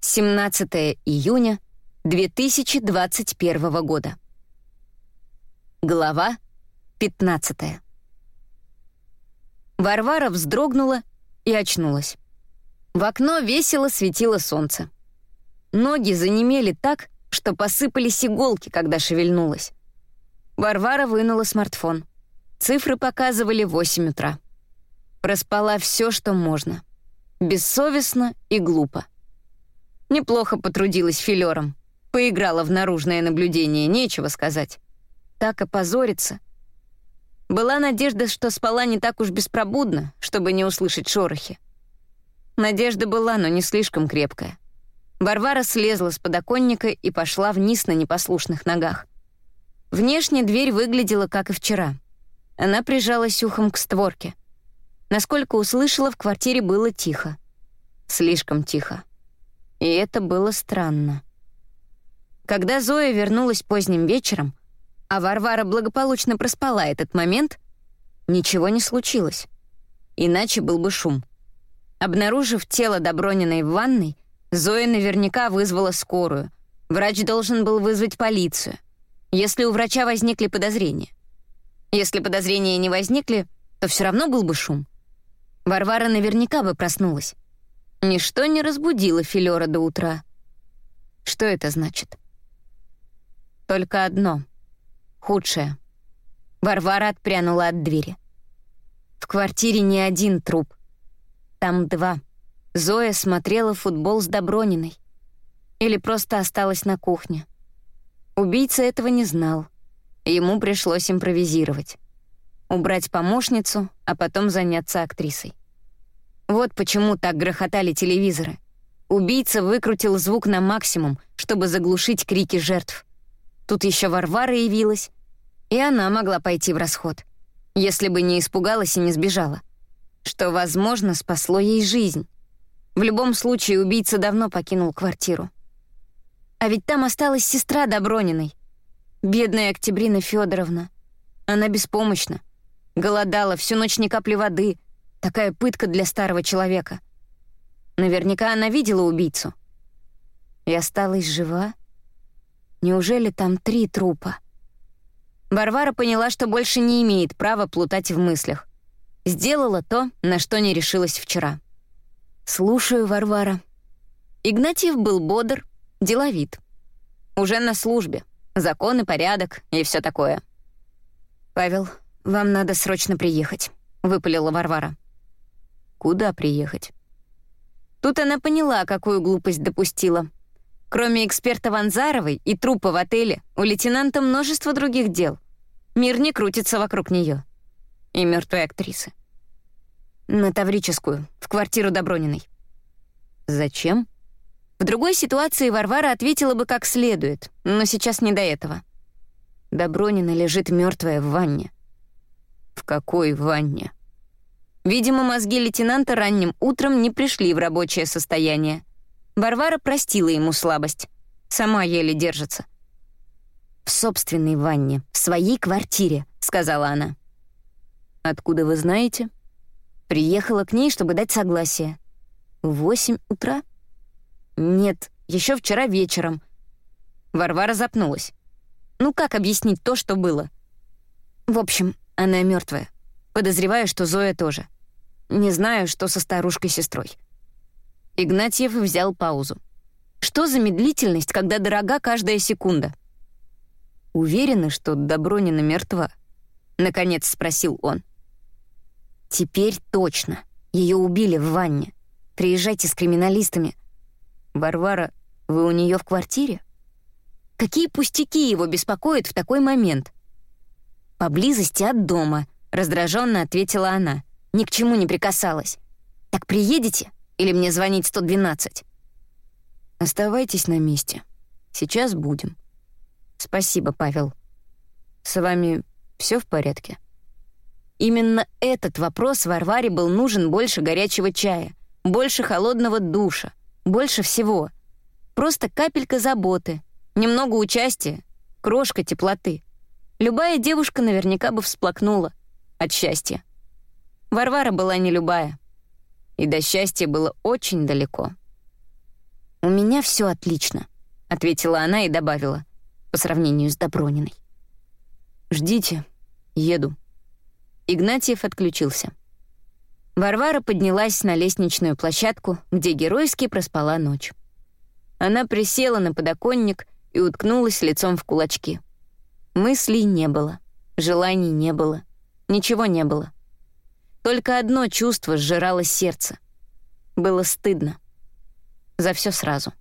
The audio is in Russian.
17 июня 2021 года. Глава 15. Варвара вздрогнула и очнулась. В окно весело светило солнце. Ноги занемели так, что посыпались иголки, когда шевельнулась. Варвара вынула смартфон. Цифры показывали 8 утра. Проспала все, что можно. Бессовестно и глупо. Неплохо потрудилась филером. Поиграла в наружное наблюдение, нечего сказать. Так опозориться. Была надежда, что спала не так уж беспробудно, чтобы не услышать шорохи. Надежда была, но не слишком крепкая. Варвара слезла с подоконника и пошла вниз на непослушных ногах. Внешне дверь выглядела, как и вчера. Она прижалась ухом к створке. Насколько услышала, в квартире было тихо. Слишком тихо. И это было странно. Когда Зоя вернулась поздним вечером, а Варвара благополучно проспала этот момент, ничего не случилось. Иначе был бы шум. Обнаружив тело Доброниной в ванной, Зоя наверняка вызвала скорую. Врач должен был вызвать полицию. Если у врача возникли подозрения. Если подозрения не возникли, то все равно был бы шум. Варвара наверняка бы проснулась. Ничто не разбудило Филера до утра. Что это значит? Только одно. Худшее. Варвара отпрянула от двери. В квартире не один труп. Там два. Зоя смотрела футбол с Доброниной. Или просто осталась на кухне. Убийца этого не знал. Ему пришлось импровизировать. Убрать помощницу, а потом заняться актрисой. Вот почему так грохотали телевизоры. Убийца выкрутил звук на максимум, чтобы заглушить крики жертв. Тут еще Варвара явилась, и она могла пойти в расход, если бы не испугалась и не сбежала что, возможно, спасло ей жизнь. В любом случае, убийца давно покинул квартиру. А ведь там осталась сестра Доброниной. Бедная Октябрина Федоровна. Она беспомощна. Голодала, всю ночь ни капли воды. Такая пытка для старого человека. Наверняка она видела убийцу. И осталась жива? Неужели там три трупа? Варвара поняла, что больше не имеет права плутать в мыслях. Сделала то, на что не решилась вчера. «Слушаю, Варвара». Игнатьев был бодр, деловит. Уже на службе. Закон и порядок и все такое. «Павел, вам надо срочно приехать», — выпалила Варвара. «Куда приехать?» Тут она поняла, какую глупость допустила. Кроме эксперта Ванзаровой и трупа в отеле, у лейтенанта множество других дел. Мир не крутится вокруг нее. И мертвой актрисы. На Таврическую, в квартиру Доброниной. Зачем? В другой ситуации Варвара ответила бы как следует, но сейчас не до этого. Добронина лежит мертвая в ванне. В какой ванне? Видимо, мозги лейтенанта ранним утром не пришли в рабочее состояние. Варвара простила ему слабость. Сама еле держится. «В собственной ванне, в своей квартире», — сказала она. «Откуда вы знаете?» Приехала к ней, чтобы дать согласие. Восемь утра? Нет, еще вчера вечером. Варвара запнулась. Ну как объяснить то, что было? В общем, она мертвая. Подозреваю, что Зоя тоже. Не знаю, что со старушкой-сестрой. Игнатьев взял паузу. Что за медлительность, когда дорога каждая секунда? Уверены, что Добронина мертва? Наконец спросил он. Теперь точно. Ее убили в ванне. Приезжайте с криминалистами. Варвара, вы у нее в квартире? Какие пустяки его беспокоят в такой момент? Поблизости от дома, раздраженно ответила она. Ни к чему не прикасалась. Так приедете или мне звонить 112? Оставайтесь на месте. Сейчас будем. Спасибо, Павел. С вами все в порядке? Именно этот вопрос Варваре был нужен больше горячего чая, больше холодного душа, больше всего. Просто капелька заботы, немного участия, крошка теплоты. Любая девушка наверняка бы всплакнула от счастья. Варвара была не любая, и до счастья было очень далеко. «У меня все отлично», — ответила она и добавила, по сравнению с Доброниной. «Ждите, еду». Игнатьев отключился. Варвара поднялась на лестничную площадку, где геройски проспала ночь. Она присела на подоконник и уткнулась лицом в кулачки. Мыслей не было, желаний не было, ничего не было. Только одно чувство сжирало сердце. Было стыдно. За все сразу.